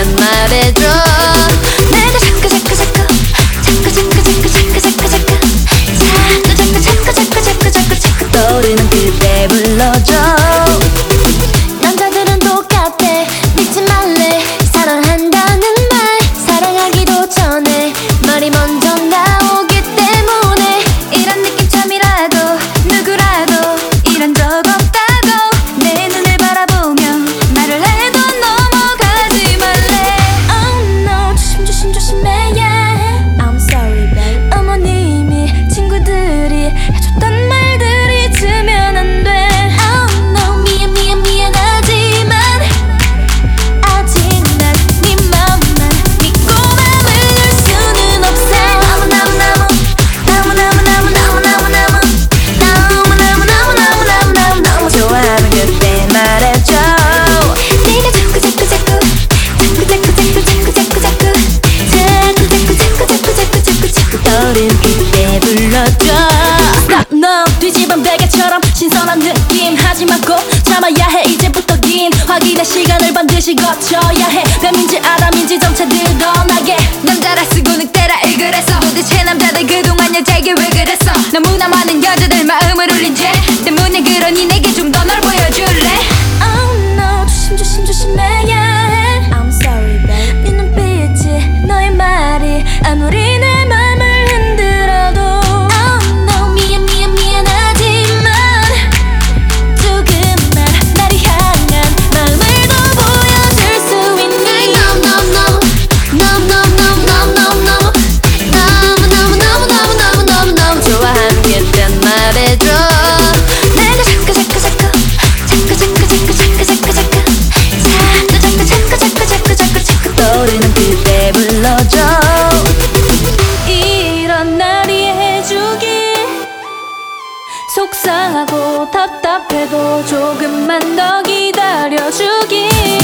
and let it 느낌. 하지 말고 참아야 해. 이제부터 긴 확인의 시간을 반드시 거쳐야 해내 민지 아람인지 정체 늘어나게. 남자라 쓰고 늑대라 일그랬어 도대체 남자들 그동안 여자에게 왜 그랬어? 너무나 많은 여자들 마음을 울린 속상하고 답답해도 조금만 더 기다려주길